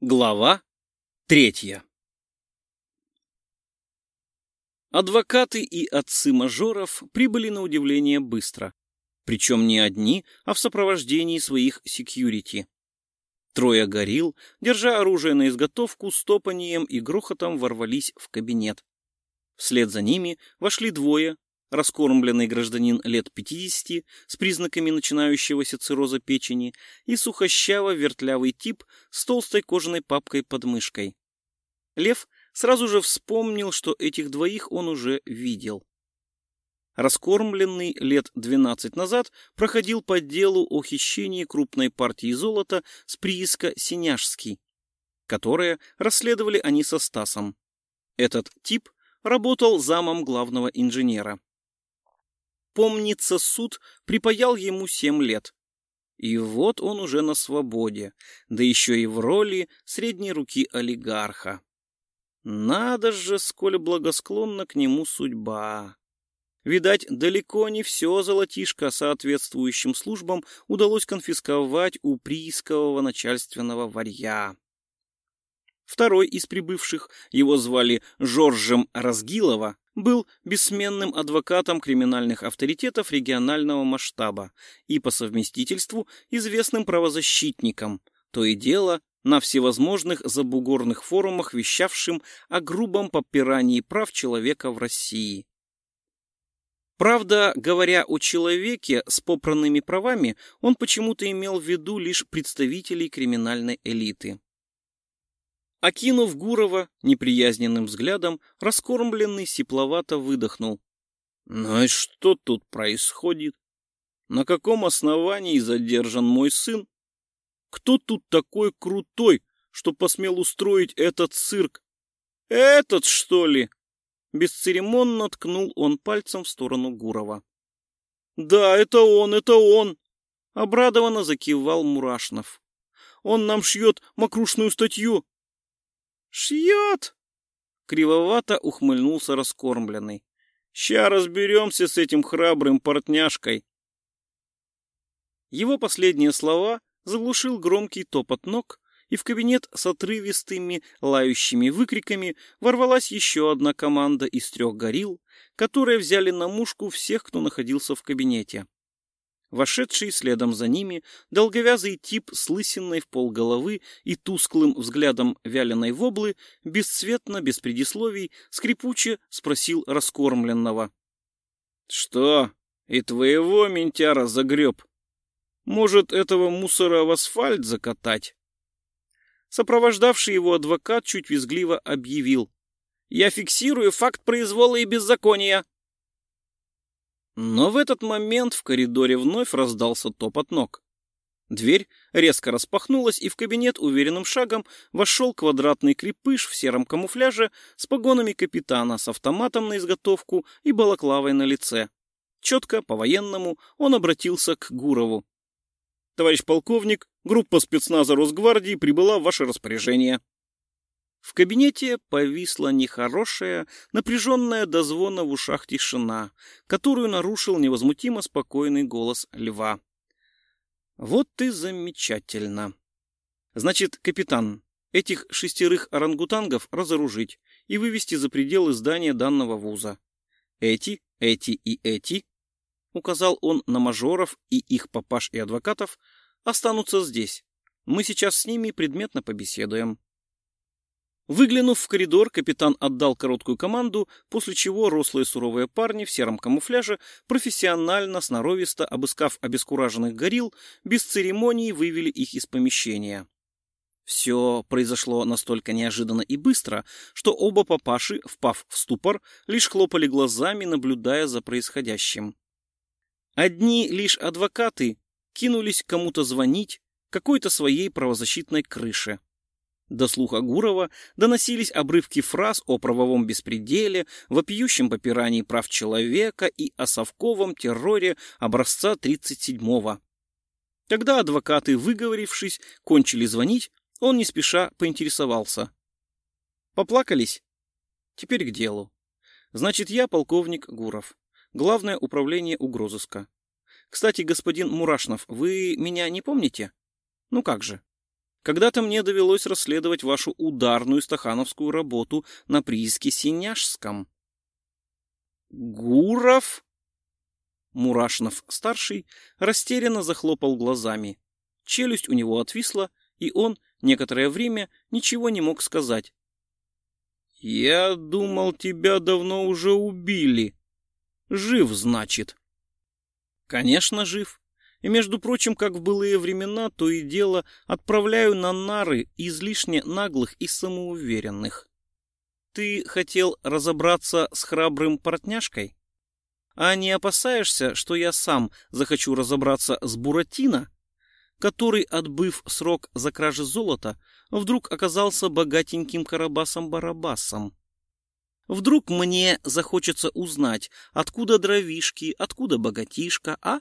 Глава третья Адвокаты и отцы мажоров прибыли на удивление быстро, причем не одни, а в сопровождении своих секьюрити. Трое горил, держа оружие на изготовку, стопанием и грохотом ворвались в кабинет. Вслед за ними вошли двое, раскормленный гражданин лет 50 с признаками начинающегося цирроза печени и сухощаво-вертлявый тип с толстой кожаной папкой под мышкой. Лев сразу же вспомнил, что этих двоих он уже видел. Раскормленный лет 12 назад проходил по делу о хищении крупной партии золота с прииска Синяжский, которое расследовали они со Стасом. Этот тип работал замом главного инженера помнится, суд припаял ему семь лет. И вот он уже на свободе, да еще и в роли средней руки олигарха. Надо же, сколь благосклонна к нему судьба. Видать, далеко не все золотишко соответствующим службам удалось конфисковать у приискового начальственного варья. Второй из прибывших, его звали Жоржем Разгилова, был бессменным адвокатом криминальных авторитетов регионального масштаба и по совместительству известным правозащитником, то и дело на всевозможных забугорных форумах вещавшим о грубом попирании прав человека в России. Правда, говоря о человеке с попранными правами, он почему-то имел в виду лишь представителей криминальной элиты. Окинув Гурова неприязненным взглядом, раскормленный сипловато выдохнул. «Ну и что тут происходит? На каком основании задержан мой сын? Кто тут такой крутой, что посмел устроить этот цирк? Этот, что ли?» Бесцеремонно ткнул он пальцем в сторону Гурова. «Да, это он, это он!» Обрадованно закивал Мурашнов. «Он нам шьет мокрушную статью «Шьет!» — кривовато ухмыльнулся раскормленный. «Ща разберемся с этим храбрым портняшкой!» Его последние слова заглушил громкий топот ног, и в кабинет с отрывистыми, лающими выкриками ворвалась еще одна команда из трех горил, которые взяли на мушку всех, кто находился в кабинете. Вошедший следом за ними долговязый тип с лысиной в полголовы и тусклым взглядом вяленой воблы бесцветно, без предисловий, скрипуче спросил раскормленного. — Что, и твоего ментяра загреб? Может, этого мусора в асфальт закатать? Сопровождавший его адвокат чуть визгливо объявил. — Я фиксирую факт произвола и беззакония. Но в этот момент в коридоре вновь раздался топот ног. Дверь резко распахнулась, и в кабинет уверенным шагом вошел квадратный крепыш в сером камуфляже с погонами капитана, с автоматом на изготовку и балаклавой на лице. Четко, по-военному, он обратился к Гурову. «Товарищ полковник, группа спецназа Росгвардии прибыла в ваше распоряжение». В кабинете повисла нехорошая, напряженная до звона в ушах тишина, которую нарушил невозмутимо спокойный голос льва. «Вот ты замечательно. Значит, капитан, этих шестерых орангутангов разоружить и вывести за пределы здания данного вуза. Эти, эти и эти, — указал он на мажоров и их папаш и адвокатов, — останутся здесь. Мы сейчас с ними предметно побеседуем. Выглянув в коридор, капитан отдал короткую команду, после чего рослые суровые парни в сером камуфляже, профессионально, сноровисто, обыскав обескураженных горил, без церемоний вывели их из помещения. Все произошло настолько неожиданно и быстро, что оба папаши, впав в ступор, лишь хлопали глазами, наблюдая за происходящим. Одни лишь адвокаты кинулись кому-то звонить, какой-то своей правозащитной крыше. До слуха Гурова доносились обрывки фраз о правовом беспределе, вопиющем попирании прав человека и о совковом терроре образца 37-го. Когда адвокаты, выговорившись, кончили звонить, он не спеша поинтересовался. «Поплакались? Теперь к делу. Значит, я полковник Гуров. Главное управление угрозыска. Кстати, господин Мурашнов, вы меня не помните? Ну как же? Когда-то мне довелось расследовать вашу ударную стахановскую работу на прииске Синяшском. Гуров? Мурашнов-старший растерянно захлопал глазами. Челюсть у него отвисла, и он некоторое время ничего не мог сказать. «Я думал, тебя давно уже убили. Жив, значит?» «Конечно, жив. И, между прочим, как в былые времена, то и дело отправляю на нары излишне наглых и самоуверенных. Ты хотел разобраться с храбрым портняшкой? А не опасаешься, что я сам захочу разобраться с Буратино, который, отбыв срок за кражи золота, вдруг оказался богатеньким Карабасом-Барабасом? Вдруг мне захочется узнать, откуда дровишки, откуда богатишка, а?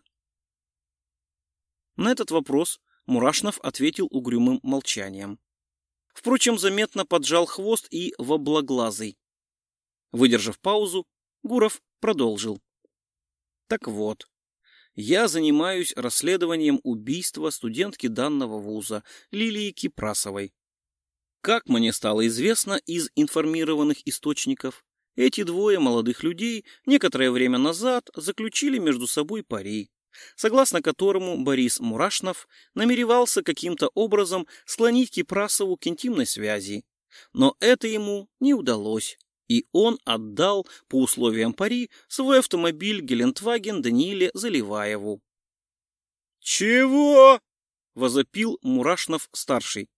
На этот вопрос Мурашнов ответил угрюмым молчанием. Впрочем, заметно поджал хвост и воблаглазый. Выдержав паузу, Гуров продолжил. Так вот, я занимаюсь расследованием убийства студентки данного вуза Лилии Кипрасовой. Как мне стало известно из информированных источников, эти двое молодых людей некоторое время назад заключили между собой пари согласно которому Борис Мурашнов намеревался каким-то образом склонить Кипрасову к интимной связи. Но это ему не удалось, и он отдал по условиям пари свой автомобиль Гелендваген Данииле Заливаеву. «Чего?» — возопил Мурашнов-старший.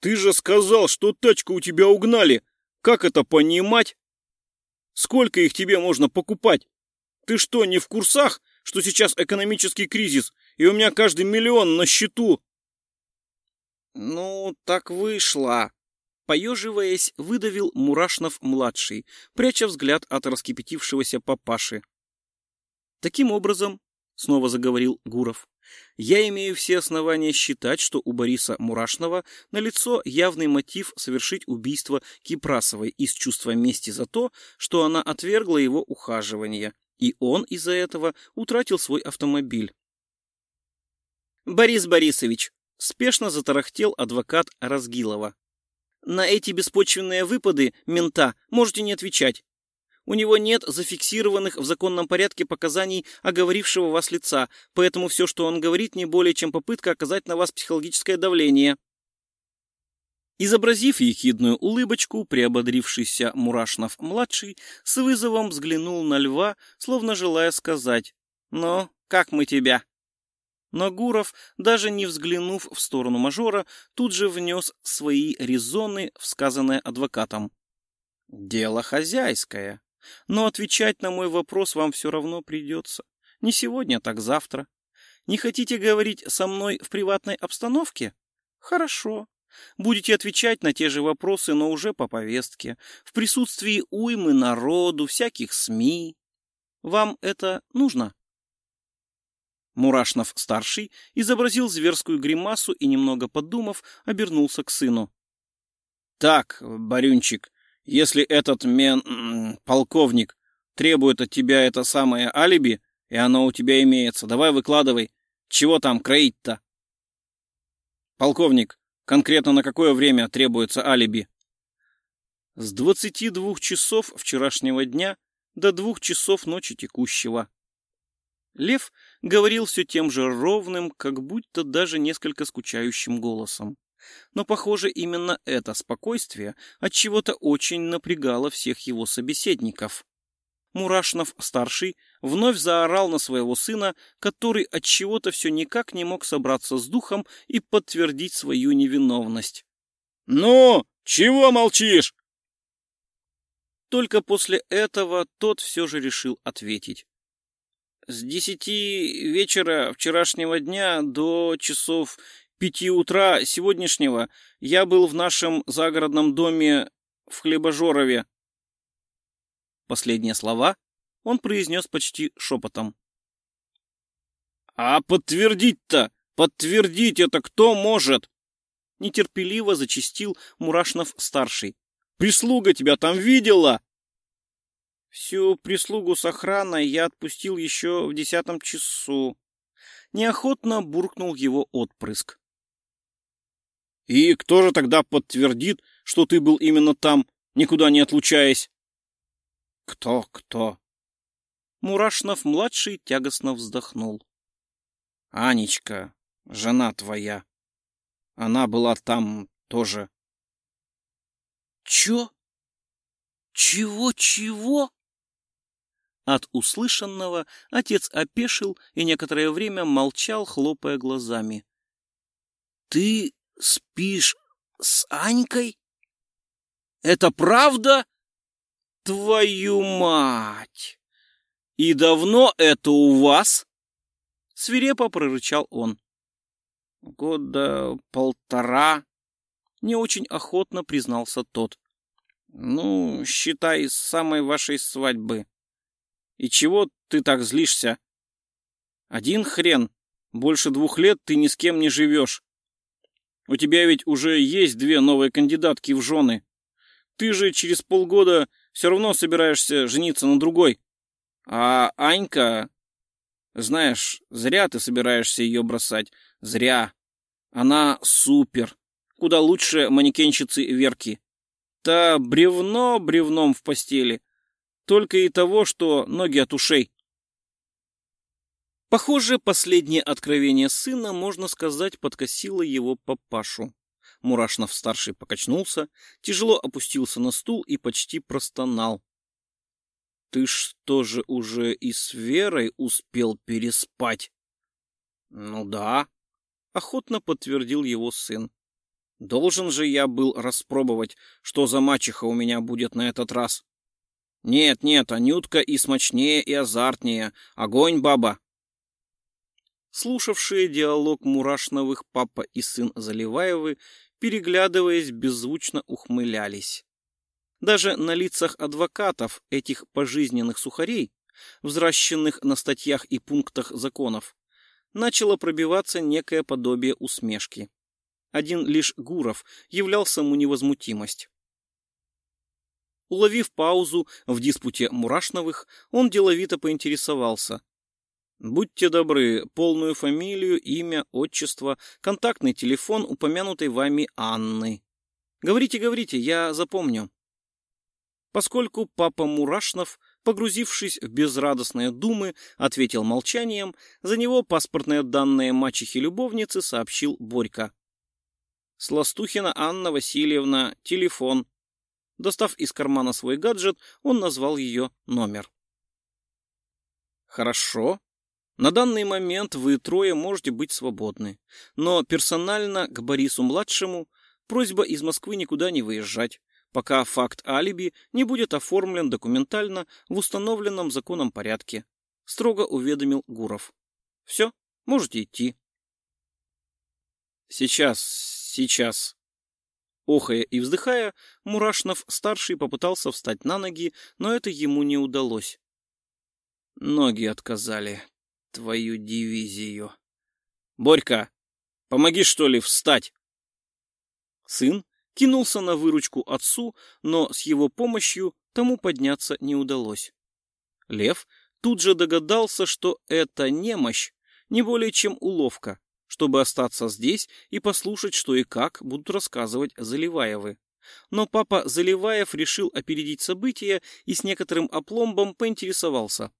«Ты же сказал, что тачку у тебя угнали! Как это понимать? Сколько их тебе можно покупать? Ты что, не в курсах, что сейчас экономический кризис, и у меня каждый миллион на счету. Ну, так вышло. Поеживаясь, выдавил Мурашнов-младший, пряча взгляд от раскипятившегося папаши. Таким образом, снова заговорил Гуров, я имею все основания считать, что у Бориса Мурашнова налицо явный мотив совершить убийство Кипрасовой из чувства мести за то, что она отвергла его ухаживание и он из-за этого утратил свой автомобиль. «Борис Борисович», — спешно затарахтел адвокат Разгилова. «На эти беспочвенные выпады мента можете не отвечать. У него нет зафиксированных в законном порядке показаний оговорившего вас лица, поэтому все, что он говорит, не более чем попытка оказать на вас психологическое давление». Изобразив ехидную улыбочку, приободрившийся Мурашнов-младший с вызовом взглянул на льва, словно желая сказать «Ну, как мы тебя?» Но Гуров, даже не взглянув в сторону мажора, тут же внес свои резоны в сказанное адвокатом. «Дело хозяйское, но отвечать на мой вопрос вам все равно придется. Не сегодня, так завтра. Не хотите говорить со мной в приватной обстановке? Хорошо. Будете отвечать на те же вопросы, но уже по повестке, в присутствии уймы народу, всяких СМИ. Вам это нужно? Мурашнов-старший изобразил зверскую гримасу и, немного подумав, обернулся к сыну. — Так, Барюнчик, если этот мен... полковник требует от тебя это самое алиби, и оно у тебя имеется, давай выкладывай. Чего там кроить-то? — Полковник, Конкретно на какое время требуется алиби? С 22 часов вчерашнего дня до двух часов ночи текущего. Лев говорил все тем же ровным, как будто даже несколько скучающим голосом. Но, похоже, именно это спокойствие от чего-то очень напрягало всех его собеседников. Мурашнов-старший вновь заорал на своего сына, который от чего-то все никак не мог собраться с духом и подтвердить свою невиновность. «Ну, чего молчишь?» Только после этого тот все же решил ответить. С десяти вечера вчерашнего дня до часов пяти утра сегодняшнего я был в нашем загородном доме в Хлебожорове. Последние слова он произнес почти шепотом. «А подтвердить-то, подтвердить это кто может?» Нетерпеливо зачистил Мурашнов-старший. «Прислуга тебя там видела?» Всю прислугу с охраной я отпустил еще в десятом часу. Неохотно буркнул его отпрыск. И кто же тогда подтвердит, что ты был именно там, никуда не отлучаясь? Кто, кто? Мурашнов-младший тягостно вздохнул. Анечка, жена твоя. Она была там тоже. Чё? Чего-чего? От услышанного отец опешил и некоторое время молчал, хлопая глазами. «Ты спишь с Анькой? Это правда? Твою мать! И давно это у вас?» Свирепо прорычал он. «Года полтора», — не очень охотно признался тот. «Ну, считай, с самой вашей свадьбы». И чего ты так злишься? Один хрен. Больше двух лет ты ни с кем не живешь. У тебя ведь уже есть две новые кандидатки в жены. Ты же через полгода все равно собираешься жениться на другой. А Анька... Знаешь, зря ты собираешься ее бросать. Зря. Она супер. Куда лучше манекенщицы Верки. Та бревно бревном в постели, только и того, что ноги от ушей. Похоже, последнее откровение сына, можно сказать, подкосило его папашу. Мурашнов-старший покачнулся, тяжело опустился на стул и почти простонал. — Ты что же уже и с Верой успел переспать? — Ну да, — охотно подтвердил его сын. — Должен же я был распробовать, что за мачеха у меня будет на этот раз. Нет, нет, Анютка и смачнее, и азартнее. Огонь, баба. Слушавшие диалог Мурашновых папа и сын Заливаевы, переглядываясь, беззвучно ухмылялись. Даже на лицах адвокатов этих пожизненных сухарей, взращенных на статьях и пунктах законов, начало пробиваться некое подобие усмешки. Один лишь Гуров являл саму невозмутимость. Уловив паузу в диспуте Мурашновых, он деловито поинтересовался. «Будьте добры, полную фамилию, имя, отчество, контактный телефон упомянутой вами Анны. Говорите, говорите, я запомню». Поскольку папа Мурашнов, погрузившись в безрадостные думы, ответил молчанием, за него паспортные данные мачехи-любовницы сообщил Борька. Сластухина Анна Васильевна, телефон Достав из кармана свой гаджет, он назвал ее номер. «Хорошо. На данный момент вы трое можете быть свободны. Но персонально к Борису-младшему просьба из Москвы никуда не выезжать, пока факт алиби не будет оформлен документально в установленном законом порядке», — строго уведомил Гуров. «Все, можете идти». «Сейчас, сейчас», Охая и вздыхая, Мурашнов-старший попытался встать на ноги, но это ему не удалось. Ноги отказали. Твою дивизию. Борька, помоги, что ли, встать? Сын кинулся на выручку отцу, но с его помощью тому подняться не удалось. Лев тут же догадался, что это немощь, не более чем уловка, чтобы остаться здесь и послушать, что и как будут рассказывать Заливаевы. Но папа Заливаев решил опередить события и с некоторым опломбом поинтересовался.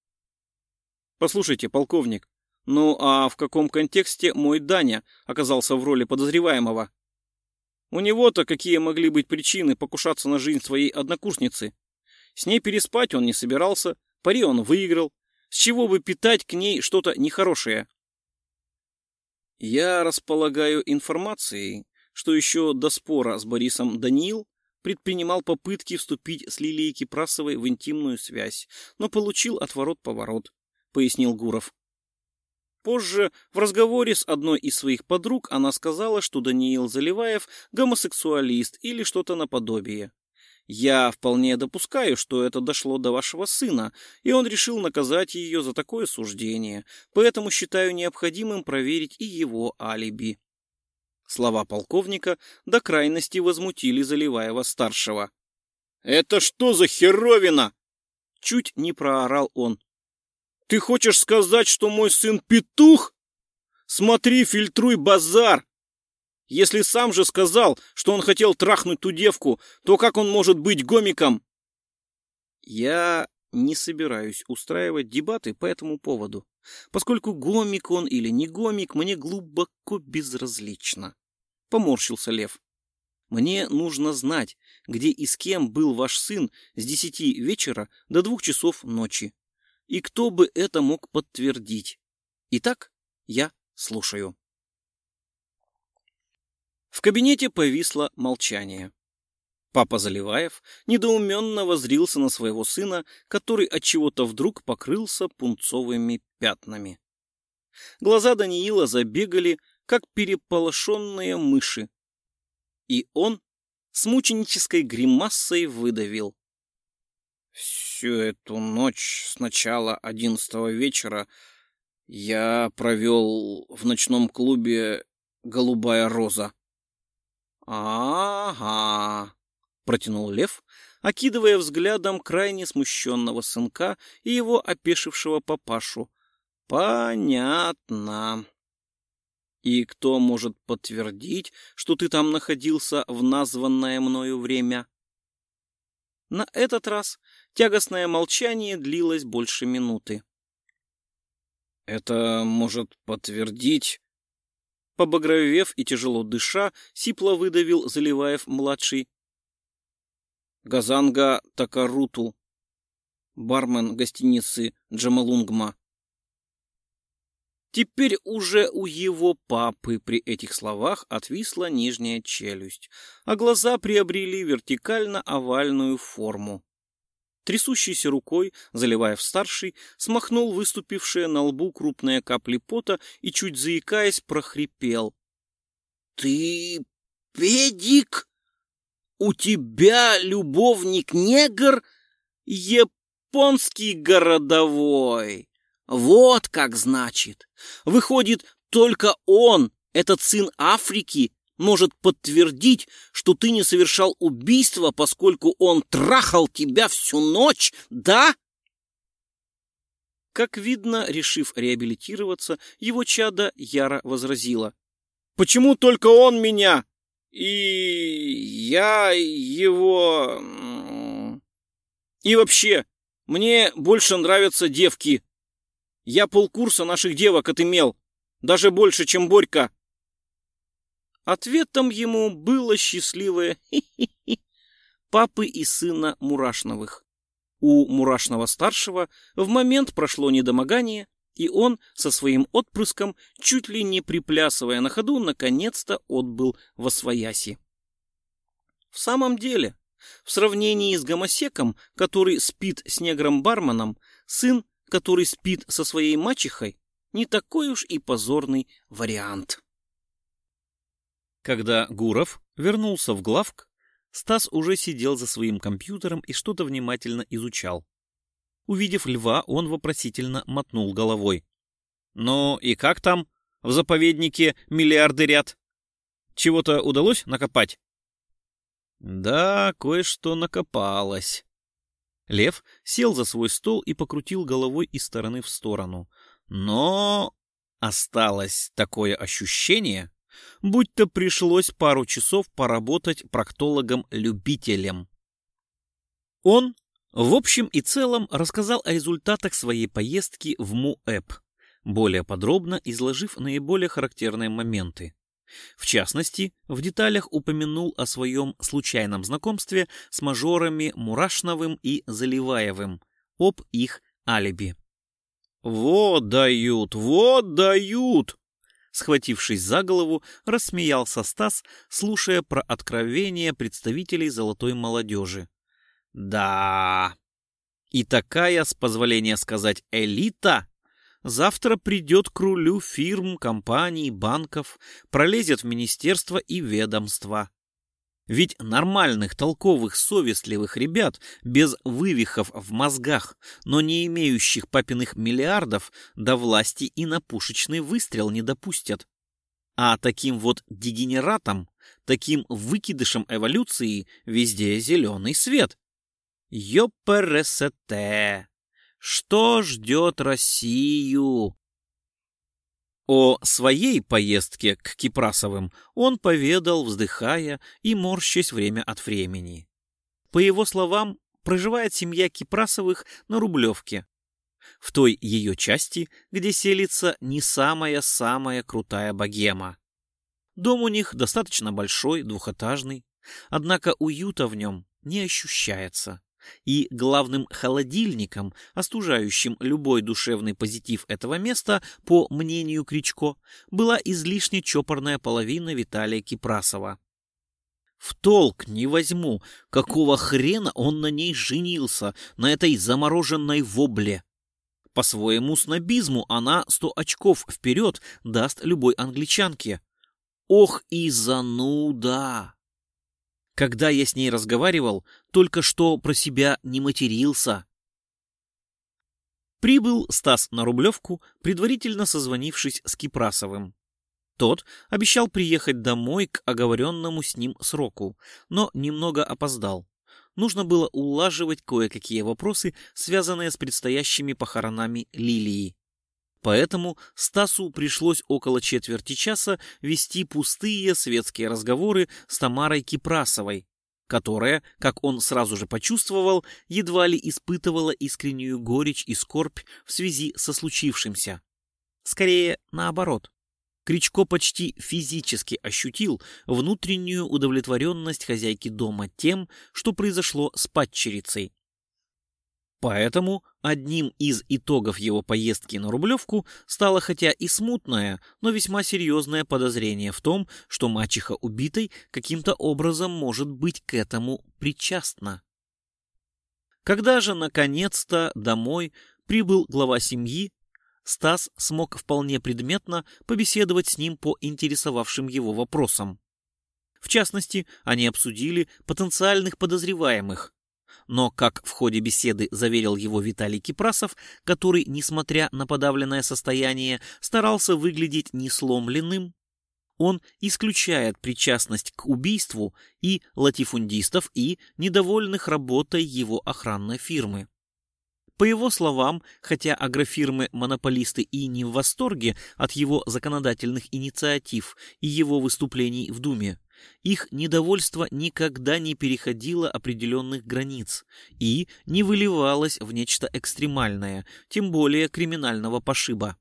«Послушайте, полковник, ну а в каком контексте мой Даня оказался в роли подозреваемого? У него-то какие могли быть причины покушаться на жизнь своей однокурсницы? С ней переспать он не собирался, пари он выиграл. С чего бы питать к ней что-то нехорошее? Я располагаю информацией, что еще до спора с Борисом Даниил предпринимал попытки вступить с Лилией Кипрасовой в интимную связь, но получил отворот-поворот, пояснил Гуров. Позже в разговоре с одной из своих подруг она сказала, что Даниил Заливаев гомосексуалист или что-то наподобие. Я вполне допускаю, что это дошло до вашего сына, и он решил наказать ее за такое суждение, поэтому считаю необходимым проверить и его алиби. Слова полковника до крайности возмутили Заливаева-старшего. «Это что за херовина?» Чуть не проорал он. «Ты хочешь сказать, что мой сын петух? Смотри, фильтруй базар! Если сам же сказал, что он хотел трахнуть ту девку, то как он может быть гомиком? Я не собираюсь устраивать дебаты по этому поводу, поскольку гомик он или не гомик мне глубоко безразлично. Поморщился Лев. Мне нужно знать, где и с кем был ваш сын с десяти вечера до двух часов ночи. И кто бы это мог подтвердить. Итак, я слушаю. В кабинете повисло молчание. Папа Заливаев недоуменно возрился на своего сына, который от чего-то вдруг покрылся пунцовыми пятнами. Глаза Даниила забегали, как переполошенные мыши. И он с мученической гримасой выдавил. Всю эту ночь с начала одиннадцатого вечера я провел в ночном клубе «Голубая роза». «Ага», — протянул Лев, окидывая взглядом крайне смущенного сынка и его опешившего папашу. «Понятно. И кто может подтвердить, что ты там находился в названное мною время?» На этот раз тягостное молчание длилось больше минуты. «Это может подтвердить Побагровев и тяжело дыша, сипло выдавил Заливаев-младший. Газанга Такаруту, бармен гостиницы Джамалунгма. Теперь уже у его папы при этих словах отвисла нижняя челюсть, а глаза приобрели вертикально-овальную форму. Трясущейся рукой, заливая в старший, смахнул выступившие на лбу крупные капли пота и, чуть заикаясь, прохрипел. — Ты педик? У тебя любовник-негр? Японский городовой. Вот как значит. Выходит, только он, этот сын Африки, может подтвердить, что ты не совершал убийство, поскольку он трахал тебя всю ночь, да? Как видно, решив реабилитироваться, его чада яро возразила. «Почему только он меня? И я его... И вообще, мне больше нравятся девки. Я полкурса наших девок отымел, даже больше, чем Борька. Ответом ему было счастливое «хи-хи-хи» папы и сына Мурашновых. У Мурашного-старшего в момент прошло недомогание, и он со своим отпрыском, чуть ли не приплясывая на ходу, наконец-то отбыл во свояси. В самом деле, в сравнении с гомосеком, который спит с негром-барменом, сын, который спит со своей мачехой, не такой уж и позорный вариант. Когда Гуров вернулся в главк, Стас уже сидел за своим компьютером и что-то внимательно изучал. Увидев льва, он вопросительно мотнул головой. «Ну и как там? В заповеднике миллиарды ряд? Чего-то удалось накопать?» «Да, кое-что накопалось». Лев сел за свой стол и покрутил головой из стороны в сторону. Но осталось такое ощущение, будь-то пришлось пару часов поработать проктологом-любителем. Он, в общем и целом, рассказал о результатах своей поездки в МУЭП, более подробно изложив наиболее характерные моменты. В частности, в деталях упомянул о своем случайном знакомстве с мажорами Мурашновым и Заливаевым, об их алиби. «Вот дают, вот дают!» Схватившись за голову, рассмеялся Стас, слушая про откровения представителей золотой молодежи. Да, и такая, с позволения сказать, элита завтра придет к рулю фирм, компаний, банков, пролезет в министерство и ведомства. Ведь нормальных, толковых, совестливых ребят, без вывихов в мозгах, но не имеющих папиных миллиардов, до власти и на пушечный выстрел не допустят. А таким вот дегенератам, таким выкидышам эволюции везде зеленый свет. Ёпересете! Что ждет Россию? О своей поездке к Кипрасовым он поведал, вздыхая и морщась время от времени. По его словам, проживает семья Кипрасовых на Рублевке, в той ее части, где селится не самая-самая крутая богема. Дом у них достаточно большой, двухэтажный, однако уюта в нем не ощущается и главным холодильником, остужающим любой душевный позитив этого места, по мнению Кричко, была излишне чопорная половина Виталия Кипрасова. В толк не возьму, какого хрена он на ней женился, на этой замороженной вобле. По своему снобизму она сто очков вперед даст любой англичанке. Ох и зануда! Когда я с ней разговаривал, только что про себя не матерился. Прибыл Стас на Рублевку, предварительно созвонившись с Кипрасовым. Тот обещал приехать домой к оговоренному с ним сроку, но немного опоздал. Нужно было улаживать кое-какие вопросы, связанные с предстоящими похоронами Лилии. Поэтому Стасу пришлось около четверти часа вести пустые светские разговоры с Тамарой Кипрасовой, которая, как он сразу же почувствовал, едва ли испытывала искреннюю горечь и скорбь в связи со случившимся. Скорее, наоборот. Кричко почти физически ощутил внутреннюю удовлетворенность хозяйки дома тем, что произошло с падчерицей, Поэтому одним из итогов его поездки на Рублевку стало хотя и смутное, но весьма серьезное подозрение в том, что мачеха убитой каким-то образом может быть к этому причастна. Когда же, наконец-то, домой прибыл глава семьи, Стас смог вполне предметно побеседовать с ним по интересовавшим его вопросам. В частности, они обсудили потенциальных подозреваемых, но, как в ходе беседы заверил его Виталий Кипрасов, который, несмотря на подавленное состояние, старался выглядеть несломленным, он исключает причастность к убийству и латифундистов, и недовольных работой его охранной фирмы. По его словам, хотя агрофирмы-монополисты и не в восторге от его законодательных инициатив и его выступлений в Думе, их недовольство никогда не переходило определенных границ и не выливалось в нечто экстремальное, тем более криминального пошиба.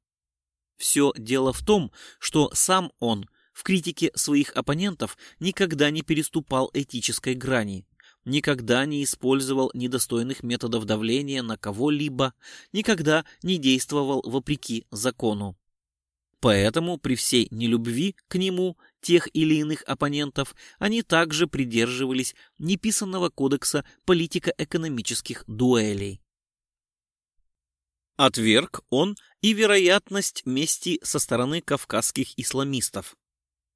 Все дело в том, что сам он в критике своих оппонентов никогда не переступал этической грани, никогда не использовал недостойных методов давления на кого-либо, никогда не действовал вопреки закону. Поэтому при всей нелюбви к нему тех или иных оппонентов они также придерживались неписанного кодекса политико-экономических дуэлей. Отверг он и вероятность мести со стороны кавказских исламистов.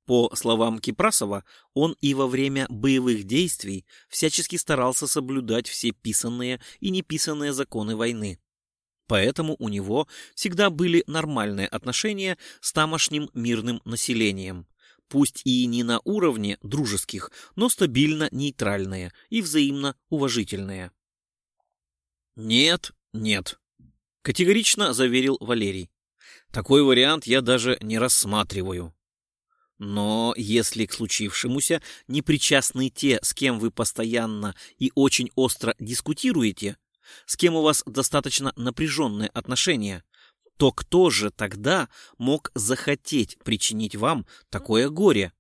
По словам Кипрасова, он и во время боевых действий всячески старался соблюдать все писанные и неписанные законы войны. Поэтому у него всегда были нормальные отношения с тамошним мирным населением. Пусть и не на уровне дружеских, но стабильно нейтральные и взаимно уважительные. «Нет, нет», — категорично заверил Валерий. «Такой вариант я даже не рассматриваю». Но если к случившемуся не причастны те, с кем вы постоянно и очень остро дискутируете, с кем у вас достаточно напряженные отношения, то кто же тогда мог захотеть причинить вам такое горе?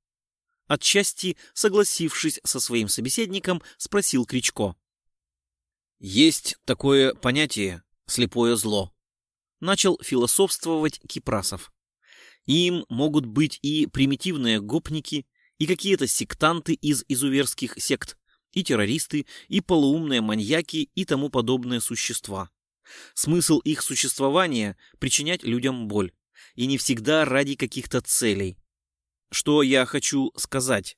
Отчасти согласившись со своим собеседником, спросил Кричко. Есть такое понятие «слепое зло». Начал философствовать Кипрасов. Им могут быть и примитивные гопники, и какие-то сектанты из изуверских сект, и террористы, и полуумные маньяки и тому подобные существа. Смысл их существования – причинять людям боль, и не всегда ради каких-то целей. Что я хочу сказать?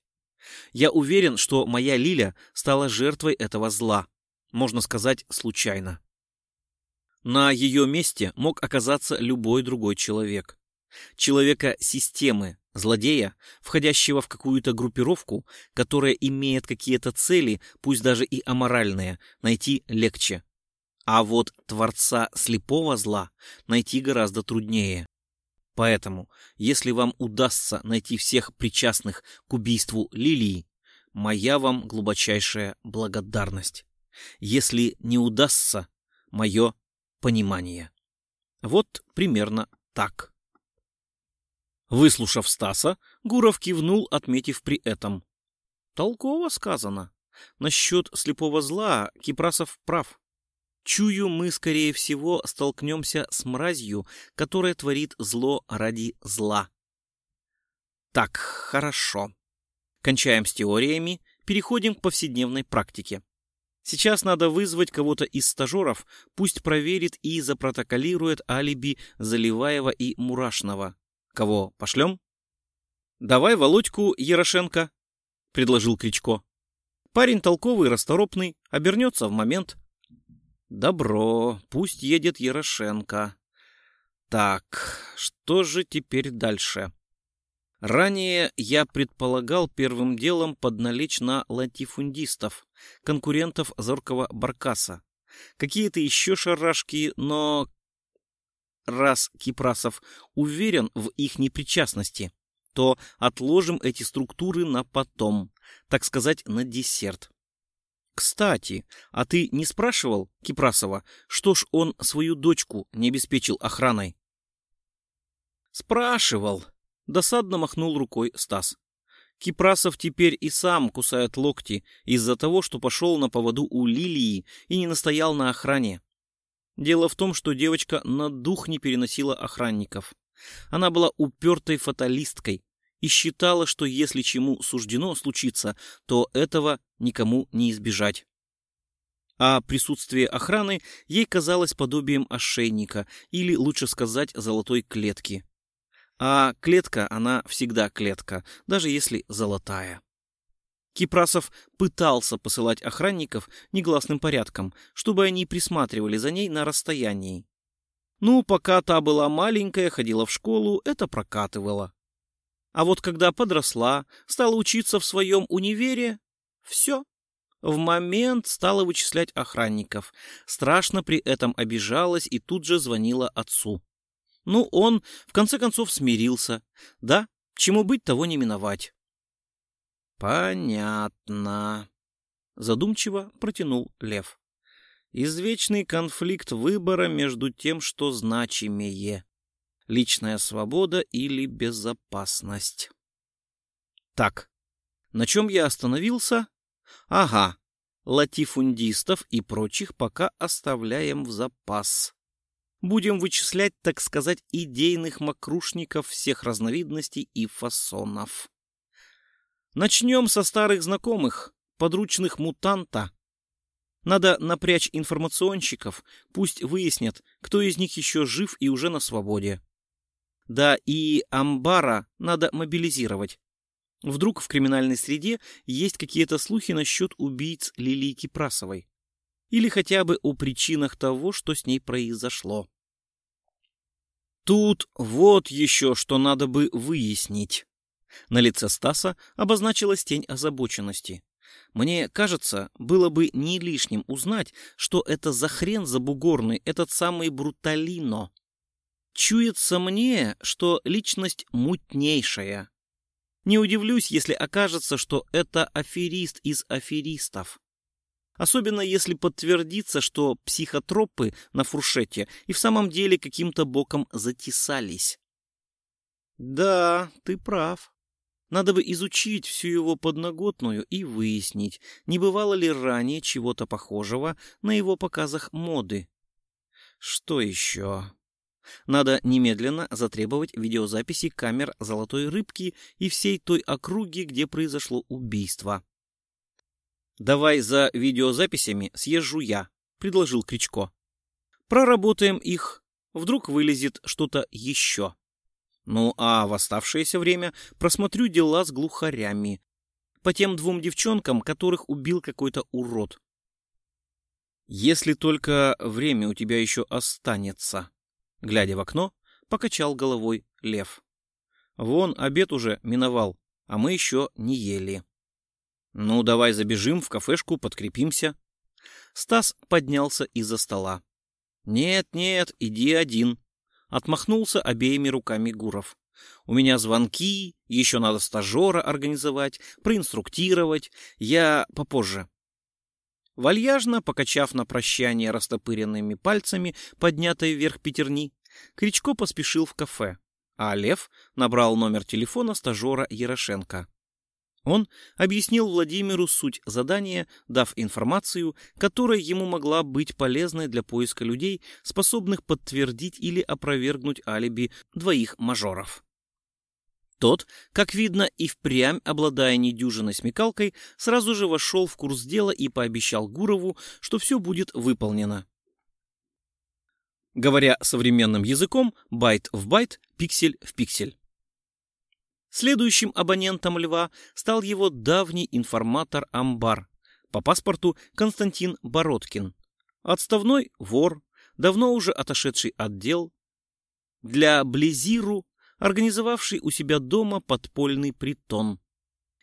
Я уверен, что моя Лиля стала жертвой этого зла, можно сказать, случайно. На ее месте мог оказаться любой другой человек. Человека системы, Злодея, входящего в какую-то группировку, которая имеет какие-то цели, пусть даже и аморальные, найти легче. А вот творца слепого зла найти гораздо труднее. Поэтому, если вам удастся найти всех причастных к убийству Лилии, моя вам глубочайшая благодарность. Если не удастся, мое понимание. Вот примерно так. Выслушав Стаса, Гуров кивнул, отметив при этом. Толково сказано. Насчет слепого зла Кипрасов прав. Чую, мы, скорее всего, столкнемся с мразью, которая творит зло ради зла. Так, хорошо. Кончаем с теориями, переходим к повседневной практике. Сейчас надо вызвать кого-то из стажеров, пусть проверит и запротоколирует алиби Заливаева и Мурашного. Кого пошлем? Давай Володьку Ярошенко, предложил Кричко. Парень толковый, расторопный, обернется в момент. Добро, пусть едет Ярошенко. Так, что же теперь дальше? Ранее я предполагал первым делом подналечь на латифундистов, конкурентов зоркого Баркаса. Какие-то еще шарашки, но... Раз Кипрасов уверен в их непричастности, то отложим эти структуры на потом, так сказать, на десерт. Кстати, а ты не спрашивал Кипрасова, что ж он свою дочку не обеспечил охраной? Спрашивал. Досадно махнул рукой Стас. Кипрасов теперь и сам кусает локти из-за того, что пошел на поводу у Лилии и не настоял на охране. Дело в том, что девочка на дух не переносила охранников. Она была упертой фаталисткой и считала, что если чему суждено случиться, то этого никому не избежать. А присутствие охраны ей казалось подобием ошейника, или, лучше сказать, золотой клетки. А клетка, она всегда клетка, даже если золотая. Кипрасов пытался посылать охранников негласным порядком, чтобы они присматривали за ней на расстоянии. Ну, пока та была маленькая, ходила в школу, это прокатывало. А вот когда подросла, стала учиться в своем универе, все. В момент стала вычислять охранников. Страшно при этом обижалась и тут же звонила отцу. Ну, он, в конце концов, смирился. Да, чему быть, того не миновать. Понятно. Задумчиво протянул Лев. Извечный конфликт выбора между тем, что значимее. Личная свобода или безопасность. Так, на чем я остановился? Ага, латифундистов и прочих пока оставляем в запас. Будем вычислять, так сказать, идейных мокрушников всех разновидностей и фасонов. Начнем со старых знакомых, подручных мутанта. Надо напрячь информационщиков, пусть выяснят, кто из них еще жив и уже на свободе. Да и Амбара надо мобилизировать. Вдруг в криминальной среде есть какие-то слухи насчет убийц Лилии Кипрасовой. Или хотя бы о причинах того, что с ней произошло. Тут вот еще что надо бы выяснить. На лице Стаса обозначилась тень озабоченности. Мне кажется, было бы не лишним узнать, что это за хрен забугорный этот самый Бруталино. Чуется мне, что личность мутнейшая. Не удивлюсь, если окажется, что это аферист из аферистов. Особенно если подтвердится, что психотропы на фуршете и в самом деле каким-то боком затесались. Да, ты прав. Надо бы изучить всю его подноготную и выяснить, не бывало ли ранее чего-то похожего на его показах моды. Что еще? Надо немедленно затребовать видеозаписи камер «Золотой рыбки» и всей той округи, где произошло убийство. «Давай за видеозаписями съезжу я», — предложил Кричко. «Проработаем их. Вдруг вылезет что-то еще. Ну, а в оставшееся время просмотрю дела с глухарями. По тем двум девчонкам, которых убил какой-то урод. Если только время у тебя еще останется». Глядя в окно, покачал головой лев. Вон обед уже миновал, а мы еще не ели. Ну, давай забежим в кафешку, подкрепимся. Стас поднялся из-за стола. Нет, нет, иди один. Отмахнулся обеими руками Гуров. У меня звонки, еще надо стажера организовать, проинструктировать. Я попозже. Вальяжно, покачав на прощание растопыренными пальцами, поднятой вверх пятерни, Кричко поспешил в кафе, а Лев набрал номер телефона стажера Ярошенко. Он объяснил Владимиру суть задания, дав информацию, которая ему могла быть полезной для поиска людей, способных подтвердить или опровергнуть алиби двоих мажоров. Тот, как видно, и впрямь, обладая недюжиной смекалкой, сразу же вошел в курс дела и пообещал Гурову, что все будет выполнено. Говоря современным языком, байт в байт, пиксель в пиксель. Следующим абонентом Льва стал его давний информатор Амбар, по паспорту Константин Бородкин. Отставной вор, давно уже отошедший от дел. Для близиру организовавший у себя дома подпольный притон.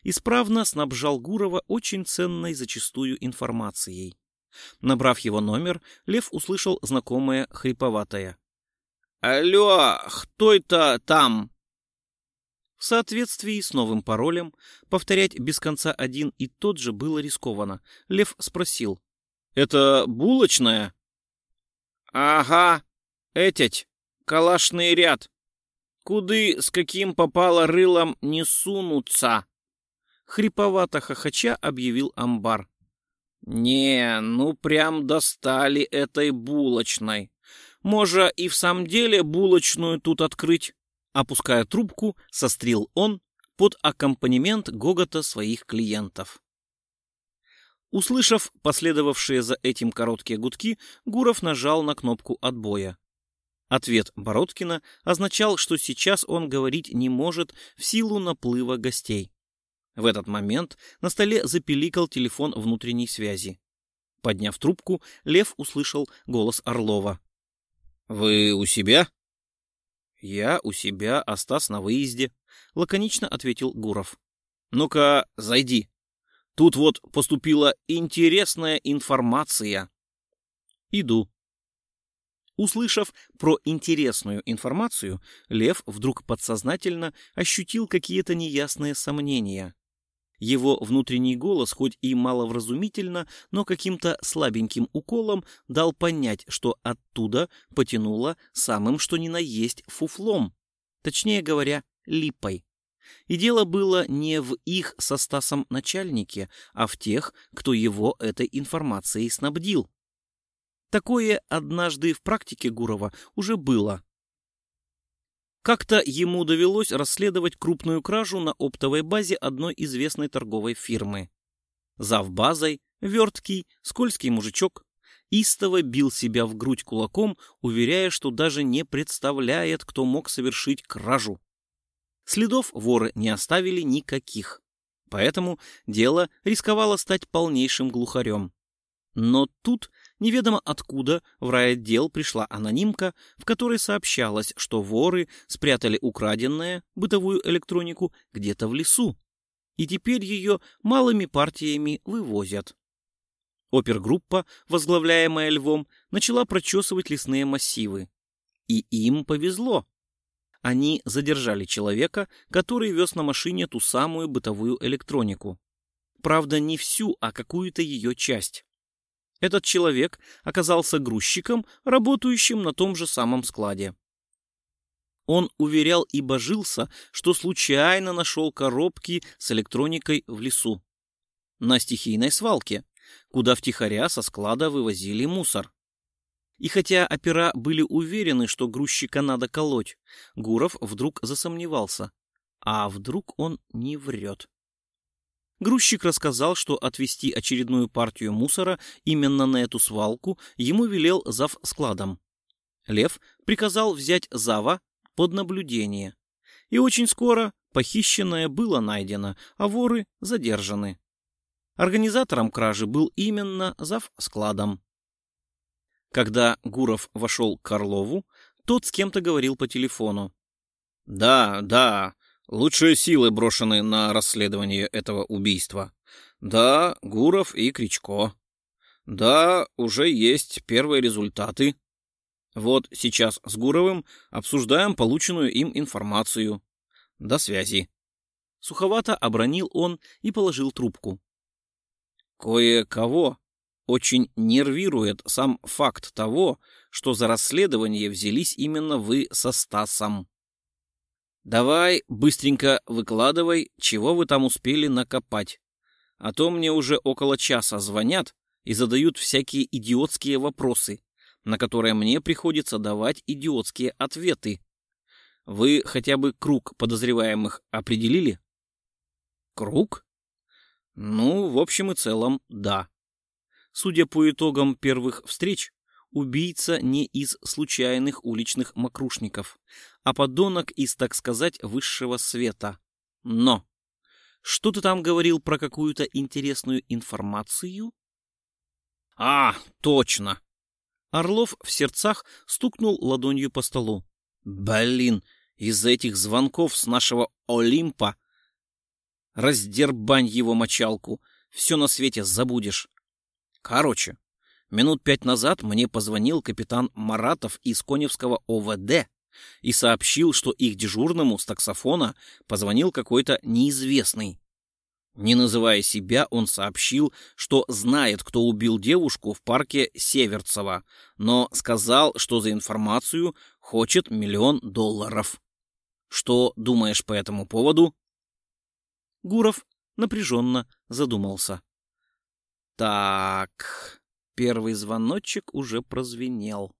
Исправно снабжал Гурова очень ценной зачастую информацией. Набрав его номер, Лев услышал знакомое хриповатое. «Алло, кто это там?» В соответствии с новым паролем повторять без конца один и тот же было рискованно. Лев спросил. «Это булочная?» «Ага, этять, калашный ряд», Куды с каким попало рылом не сунутся. Хриповато хохоча объявил амбар. Не, ну прям достали этой булочной. Може и в самом деле булочную тут открыть. Опуская трубку, сострил он под аккомпанемент гогота своих клиентов. Услышав последовавшие за этим короткие гудки, Гуров нажал на кнопку отбоя. Ответ Бородкина означал, что сейчас он говорить не может в силу наплыва гостей. В этот момент на столе запеликал телефон внутренней связи. Подняв трубку, Лев услышал голос Орлова. «Вы у себя?» «Я у себя, а на выезде», — лаконично ответил Гуров. «Ну-ка, зайди. Тут вот поступила интересная информация». «Иду», Услышав про интересную информацию, Лев вдруг подсознательно ощутил какие-то неясные сомнения. Его внутренний голос, хоть и маловразумительно, но каким-то слабеньким уколом дал понять, что оттуда потянуло самым что ни на есть фуфлом, точнее говоря, липой. И дело было не в их со Стасом начальнике, а в тех, кто его этой информацией снабдил. Такое однажды в практике Гурова уже было. Как-то ему довелось расследовать крупную кражу на оптовой базе одной известной торговой фирмы. Зав базой, верткий, скользкий мужичок, истово бил себя в грудь кулаком, уверяя, что даже не представляет, кто мог совершить кражу. Следов воры не оставили никаких, поэтому дело рисковало стать полнейшим глухарем. Но тут Неведомо откуда в райотдел пришла анонимка, в которой сообщалось, что воры спрятали украденное, бытовую электронику, где-то в лесу, и теперь ее малыми партиями вывозят. Опергруппа, возглавляемая Львом, начала прочесывать лесные массивы. И им повезло. Они задержали человека, который вез на машине ту самую бытовую электронику. Правда, не всю, а какую-то ее часть. Этот человек оказался грузчиком, работающим на том же самом складе. Он уверял и божился, что случайно нашел коробки с электроникой в лесу. На стихийной свалке, куда втихаря со склада вывозили мусор. И хотя опера были уверены, что грузчика надо колоть, Гуров вдруг засомневался. А вдруг он не врет? Грузчик рассказал, что отвезти очередную партию мусора именно на эту свалку ему велел зав складом. Лев приказал взять зава под наблюдение. И очень скоро похищенное было найдено, а воры задержаны. Организатором кражи был именно зав складом. Когда Гуров вошел к Орлову, тот с кем-то говорил по телефону. «Да, да, Лучшие силы брошены на расследование этого убийства. Да, Гуров и Кричко. Да, уже есть первые результаты. Вот сейчас с Гуровым обсуждаем полученную им информацию. До связи. Суховато обронил он и положил трубку. Кое-кого очень нервирует сам факт того, что за расследование взялись именно вы со Стасом. Давай быстренько выкладывай, чего вы там успели накопать. А то мне уже около часа звонят и задают всякие идиотские вопросы, на которые мне приходится давать идиотские ответы. Вы хотя бы круг подозреваемых определили? Круг? Ну, в общем и целом, да. Судя по итогам первых встреч, убийца не из случайных уличных мокрушников, а подонок из, так сказать, высшего света. Но! Что ты там говорил про какую-то интересную информацию? А, точно! Орлов в сердцах стукнул ладонью по столу. Блин, из-за этих звонков с нашего Олимпа Раздербань его мочалку. Все на свете забудешь. Короче, минут пять назад мне позвонил капитан Маратов из Коневского ОВД и сообщил, что их дежурному с таксофона позвонил какой-то неизвестный. Не называя себя, он сообщил, что знает, кто убил девушку в парке Северцева, но сказал, что за информацию хочет миллион долларов. Что думаешь по этому поводу? Гуров напряженно задумался. Так, первый звоночек уже прозвенел.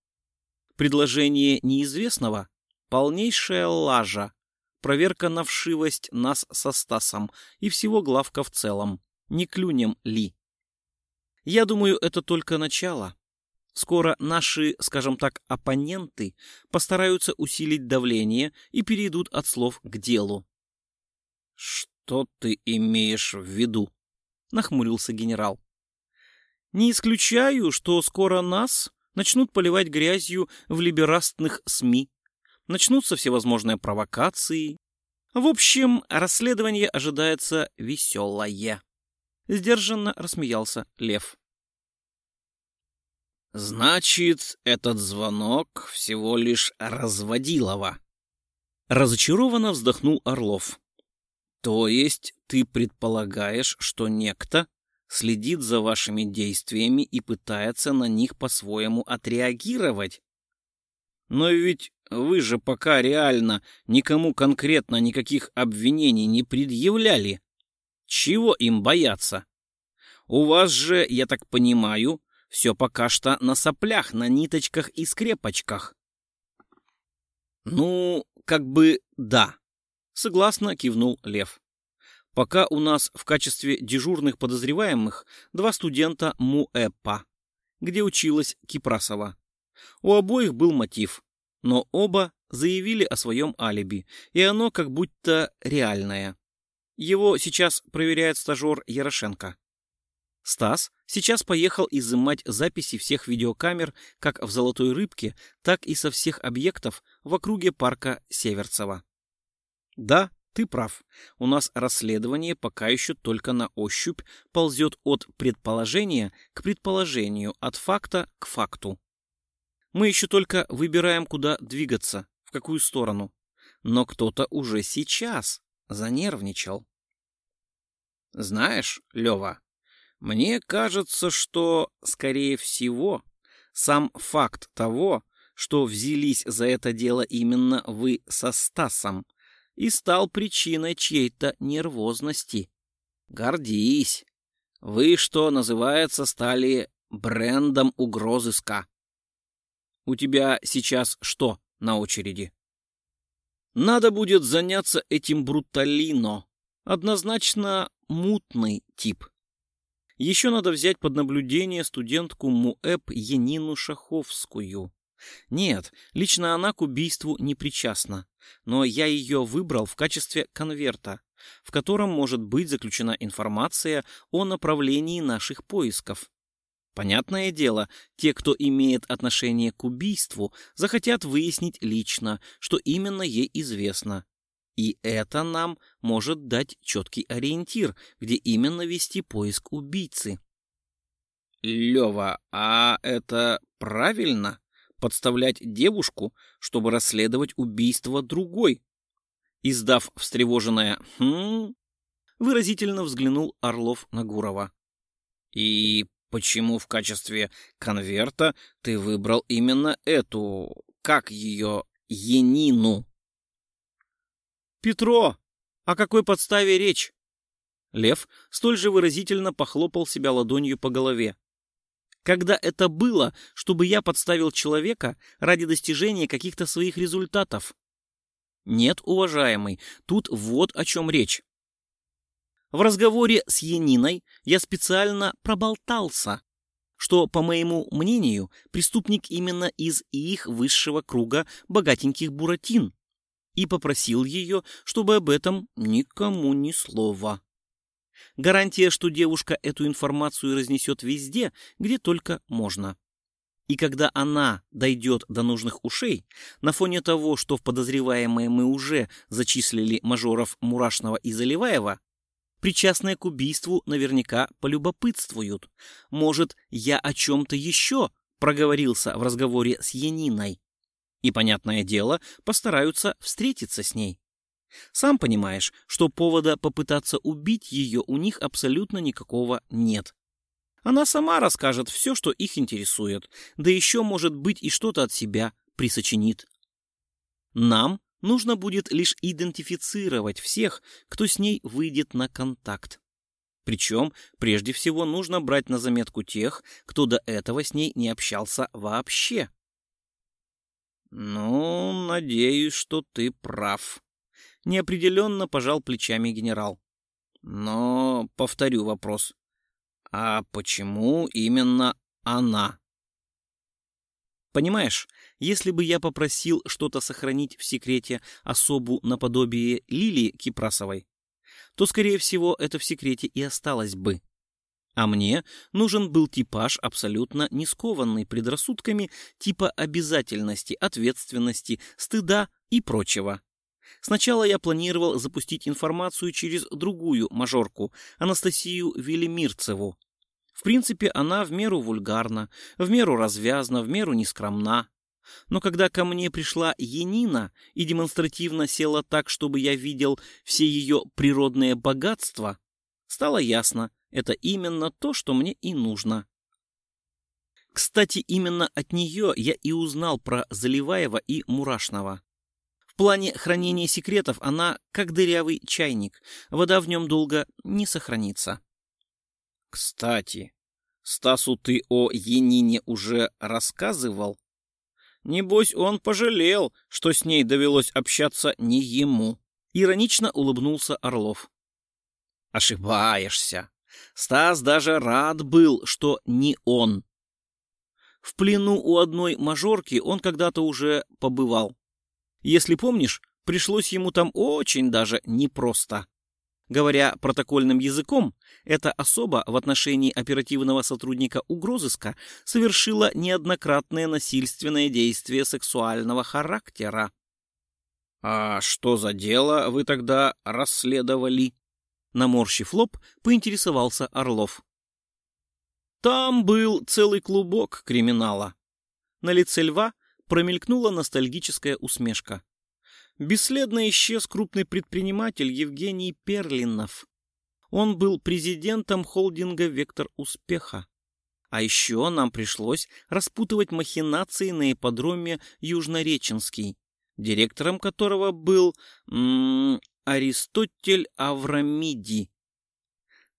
Предложение неизвестного — полнейшая лажа, проверка на вшивость нас со Стасом и всего главка в целом. Не клюнем ли? Я думаю, это только начало. Скоро наши, скажем так, оппоненты постараются усилить давление и перейдут от слов к делу. «Что ты имеешь в виду?» — нахмурился генерал. «Не исключаю, что скоро нас начнут поливать грязью в либерастных СМИ. Начнутся всевозможные провокации. В общем, расследование ожидается веселое». Сдержанно рассмеялся Лев. «Значит, этот звонок всего лишь разводилово». Разочарованно вздохнул Орлов. То есть ты предполагаешь, что некто следит за вашими действиями и пытается на них по-своему отреагировать? Но ведь вы же пока реально никому конкретно никаких обвинений не предъявляли. Чего им бояться? У вас же, я так понимаю, все пока что на соплях, на ниточках и скрепочках. Ну, как бы да. Согласно кивнул Лев. Пока у нас в качестве дежурных подозреваемых два студента МУЭПа, где училась Кипрасова. У обоих был мотив, но оба заявили о своем алиби, и оно как будто реальное. Его сейчас проверяет стажер Ярошенко. Стас сейчас поехал изымать записи всех видеокамер как в «Золотой рыбке», так и со всех объектов в округе парка Северцева. Да, ты прав. У нас расследование пока еще только на ощупь ползет от предположения к предположению, от факта к факту. Мы еще только выбираем, куда двигаться, в какую сторону. Но кто-то уже сейчас занервничал. Знаешь, Лева, мне кажется, что, скорее всего, сам факт того, что взялись за это дело именно вы со Стасом, и стал причиной чьей-то нервозности. Гордись. Вы, что называется, стали брендом угрозыска. У тебя сейчас что на очереди? Надо будет заняться этим бруталино. Однозначно мутный тип. Еще надо взять под наблюдение студентку МУЭП Янину Шаховскую. Нет, лично она к убийству не причастна, но я ее выбрал в качестве конверта, в котором может быть заключена информация о направлении наших поисков. Понятное дело, те, кто имеет отношение к убийству, захотят выяснить лично, что именно ей известно. И это нам может дать четкий ориентир, где именно вести поиск убийцы. Лева, а это правильно? Подставлять девушку, чтобы расследовать убийство другой. Издав встревоженное «хм», выразительно взглянул Орлов на Гурова. «И почему в качестве конверта ты выбрал именно эту, как ее, Енину?» «Петро, о какой подставе речь?» Лев столь же выразительно похлопал себя ладонью по голове. Когда это было, чтобы я подставил человека ради достижения каких-то своих результатов? Нет, уважаемый, тут вот о чем речь. В разговоре с Яниной я специально проболтался, что, по моему мнению, преступник именно из их высшего круга богатеньких буратин, и попросил ее, чтобы об этом никому ни слова. Гарантия, что девушка эту информацию разнесет везде, где только можно. И когда она дойдет до нужных ушей, на фоне того, что в подозреваемые мы уже зачислили мажоров Мурашного и Заливаева, причастные к убийству наверняка полюбопытствуют. Может, я о чем-то еще проговорился в разговоре с Яниной. И, понятное дело, постараются встретиться с ней. Сам понимаешь, что повода попытаться убить ее у них абсолютно никакого нет. Она сама расскажет все, что их интересует, да еще, может быть, и что-то от себя присочинит. Нам нужно будет лишь идентифицировать всех, кто с ней выйдет на контакт. Причем, прежде всего, нужно брать на заметку тех, кто до этого с ней не общался вообще. «Ну, надеюсь, что ты прав», неопределенно пожал плечами генерал. Но повторю вопрос. А почему именно она? Понимаешь, если бы я попросил что-то сохранить в секрете особу наподобие Лилии Кипрасовой, то, скорее всего, это в секрете и осталось бы. А мне нужен был типаж абсолютно не скованный предрассудками типа обязательности, ответственности, стыда и прочего. Сначала я планировал запустить информацию через другую мажорку, Анастасию Велимирцеву. В принципе, она в меру вульгарна, в меру развязна, в меру нескромна. Но когда ко мне пришла Енина и демонстративно села так, чтобы я видел все ее природные богатства, стало ясно, это именно то, что мне и нужно. Кстати, именно от нее я и узнал про Заливаева и Мурашного плане хранения секретов она как дырявый чайник, вода в нем долго не сохранится. Кстати, Стасу ты о Енине уже рассказывал? Небось, он пожалел, что с ней довелось общаться не ему. Иронично улыбнулся Орлов. Ошибаешься. Стас даже рад был, что не он. В плену у одной мажорки он когда-то уже побывал. Если помнишь, пришлось ему там очень даже непросто. Говоря протокольным языком, эта особа в отношении оперативного сотрудника угрозыска совершила неоднократное насильственное действие сексуального характера. «А что за дело вы тогда расследовали?» Наморщив лоб, поинтересовался Орлов. Там был целый клубок криминала. На лице льва промелькнула ностальгическая усмешка. Бесследно исчез крупный предприниматель Евгений Перлинов. Он был президентом холдинга «Вектор успеха». А еще нам пришлось распутывать махинации на ипподроме Южнореченский, директором которого был м -м, Аристотель Аврамиди.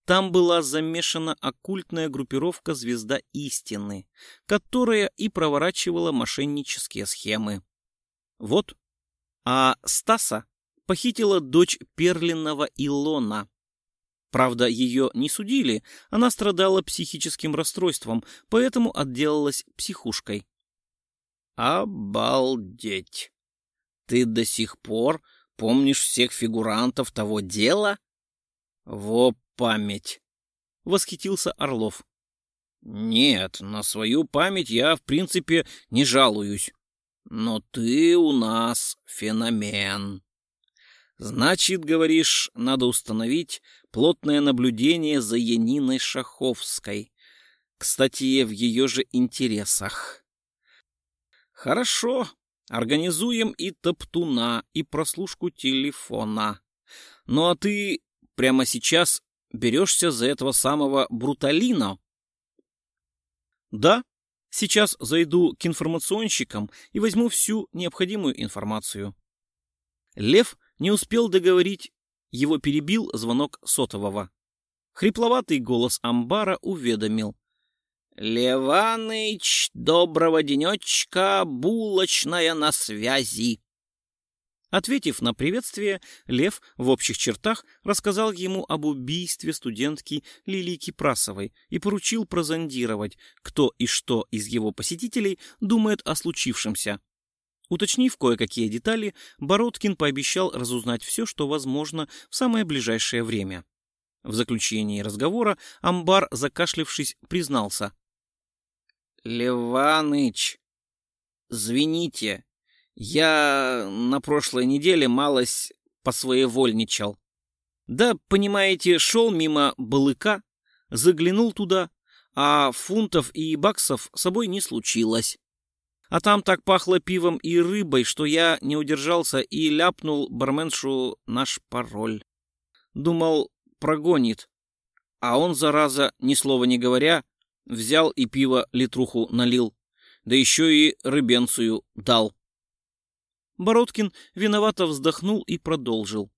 Там была замешана оккультная группировка «Звезда истины», которая и проворачивала мошеннические схемы. Вот. А Стаса похитила дочь Перлиного Илона. Правда, ее не судили, она страдала психическим расстройством, поэтому отделалась психушкой. Обалдеть! Ты до сих пор помнишь всех фигурантов того дела? Во память!» — восхитился Орлов. «Нет, на свою память я, в принципе, не жалуюсь. Но ты у нас феномен. Значит, говоришь, надо установить плотное наблюдение за Яниной Шаховской. Кстати, в ее же интересах. Хорошо, организуем и топтуна, и прослушку телефона. Ну а ты прямо сейчас берешься за этого самого Бруталина? Да, сейчас зайду к информационщикам и возьму всю необходимую информацию. Лев не успел договорить, его перебил звонок сотового. Хрипловатый голос амбара уведомил. «Леваныч, доброго денечка, булочная на связи!» Ответив на приветствие, Лев в общих чертах рассказал ему об убийстве студентки Лилии Кипрасовой и поручил прозондировать, кто и что из его посетителей думает о случившемся. Уточнив кое-какие детали, Бородкин пообещал разузнать все, что возможно в самое ближайшее время. В заключении разговора Амбар, закашлившись, признался. «Леваныч, звените, я на прошлой неделе малость посвоевольничал. Да, понимаете, шел мимо балыка, заглянул туда, а фунтов и баксов с собой не случилось. А там так пахло пивом и рыбой, что я не удержался и ляпнул барменшу наш пароль. Думал, прогонит. А он, зараза, ни слова не говоря, взял и пиво литруху налил, да еще и рыбенцию дал. Бородкин виновато вздохнул и продолжил.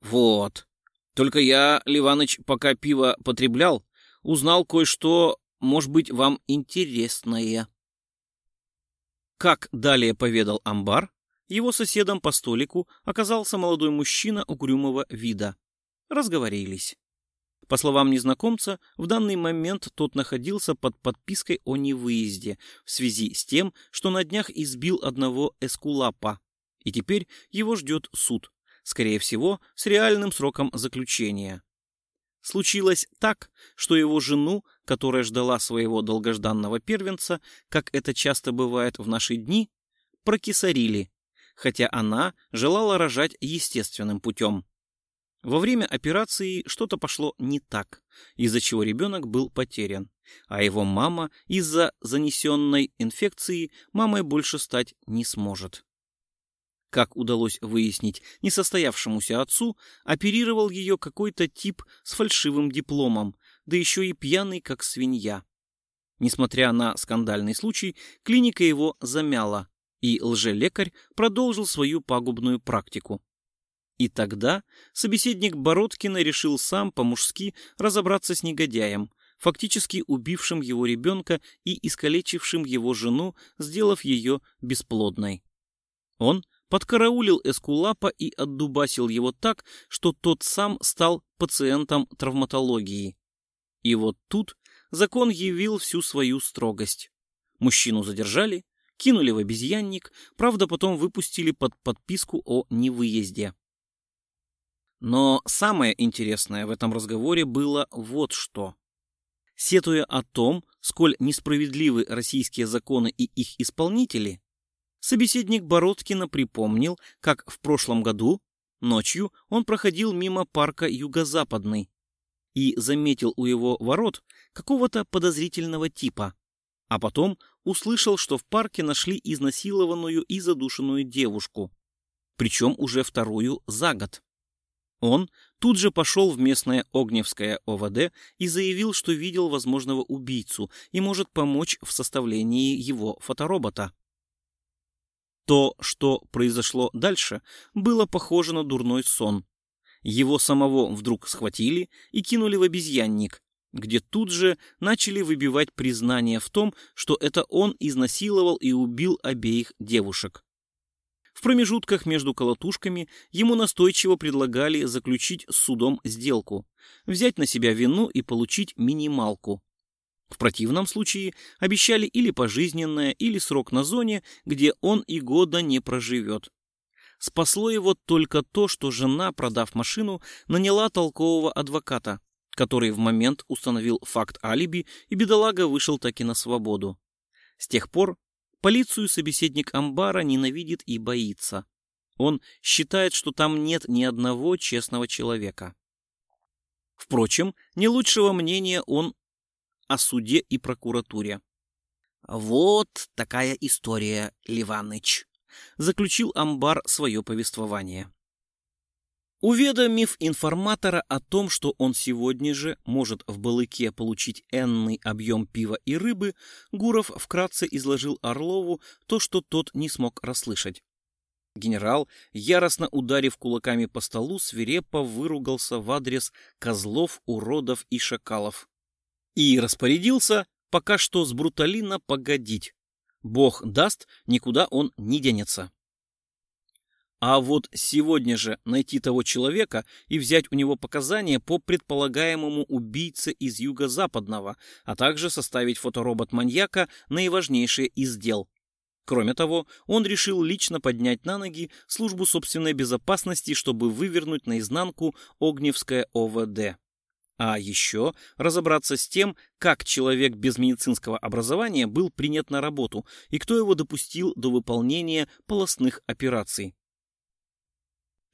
«Вот. Только я, Ливаныч, пока пиво потреблял, узнал кое-что, может быть, вам интересное». Как далее поведал Амбар, его соседом по столику оказался молодой мужчина угрюмого вида. Разговорились. По словам незнакомца, в данный момент тот находился под подпиской о невыезде в связи с тем, что на днях избил одного эскулапа и теперь его ждет суд, скорее всего, с реальным сроком заключения. Случилось так, что его жену, которая ждала своего долгожданного первенца, как это часто бывает в наши дни, прокисарили, хотя она желала рожать естественным путем. Во время операции что-то пошло не так, из-за чего ребенок был потерян, а его мама из-за занесенной инфекции мамой больше стать не сможет как удалось выяснить несостоявшемуся отцу, оперировал ее какой-то тип с фальшивым дипломом, да еще и пьяный, как свинья. Несмотря на скандальный случай, клиника его замяла, и лжелекарь продолжил свою пагубную практику. И тогда собеседник Бородкина решил сам по-мужски разобраться с негодяем, фактически убившим его ребенка и искалечившим его жену, сделав ее бесплодной. Он подкараулил Эскулапа и отдубасил его так, что тот сам стал пациентом травматологии. И вот тут закон явил всю свою строгость. Мужчину задержали, кинули в обезьянник, правда потом выпустили под подписку о невыезде. Но самое интересное в этом разговоре было вот что. Сетуя о том, сколь несправедливы российские законы и их исполнители, Собеседник Бородкина припомнил, как в прошлом году ночью он проходил мимо парка Юго-Западный и заметил у его ворот какого-то подозрительного типа, а потом услышал, что в парке нашли изнасилованную и задушенную девушку, причем уже вторую за год. Он тут же пошел в местное Огневское ОВД и заявил, что видел возможного убийцу и может помочь в составлении его фоторобота. То, что произошло дальше, было похоже на дурной сон. Его самого вдруг схватили и кинули в обезьянник, где тут же начали выбивать признание в том, что это он изнасиловал и убил обеих девушек. В промежутках между колотушками ему настойчиво предлагали заключить с судом сделку, взять на себя вину и получить минималку. В противном случае обещали или пожизненное, или срок на зоне, где он и года не проживет. Спасло его только то, что жена, продав машину, наняла толкового адвоката, который в момент установил факт алиби, и бедолага вышел таки на свободу. С тех пор полицию собеседник Амбара ненавидит и боится. Он считает, что там нет ни одного честного человека. Впрочем, не лучшего мнения он о суде и прокуратуре. Вот такая история, Ливаныч, заключил амбар свое повествование. Уведомив информатора о том, что он сегодня же может в Балыке получить энный объем пива и рыбы, Гуров вкратце изложил Орлову то, что тот не смог расслышать. Генерал, яростно ударив кулаками по столу, свирепо выругался в адрес козлов, уродов и шакалов. И распорядился пока что с бруталина погодить. Бог даст, никуда он не денется. А вот сегодня же найти того человека и взять у него показания по предполагаемому убийце из юго-западного, а также составить фоторобот маньяка наиважнейшее из дел. Кроме того, он решил лично поднять на ноги службу собственной безопасности, чтобы вывернуть наизнанку Огневское ОВД. А еще разобраться с тем, как человек без медицинского образования был принят на работу и кто его допустил до выполнения полостных операций.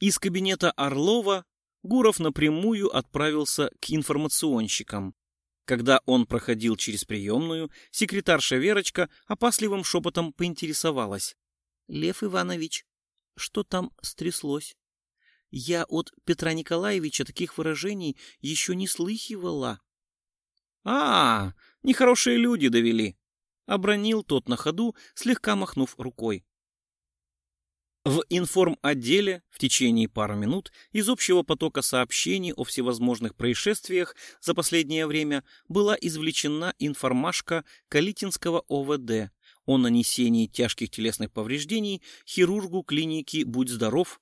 Из кабинета Орлова Гуров напрямую отправился к информационщикам. Когда он проходил через приемную, секретарша Верочка опасливым шепотом поинтересовалась. — Лев Иванович, что там стряслось? Я от Петра Николаевича таких выражений еще не слыхивала. — А, нехорошие люди довели, — обронил тот на ходу, слегка махнув рукой. В информ-отделе в течение пары минут из общего потока сообщений о всевозможных происшествиях за последнее время была извлечена информашка Калитинского ОВД о нанесении тяжких телесных повреждений хирургу клиники «Будь здоров»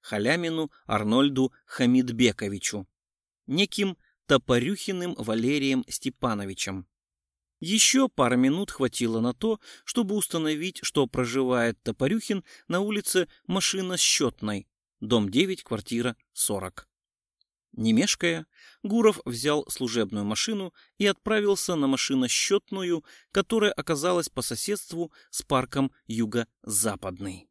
Халямину Арнольду Хамидбековичу, неким Топорюхиным Валерием Степановичем. Еще пара минут хватило на то, чтобы установить, что проживает Топорюхин на улице Машиносчетной, дом 9, квартира 40. Не мешкая, Гуров взял служебную машину и отправился на машиносчетную, которая оказалась по соседству с парком Юго-Западный.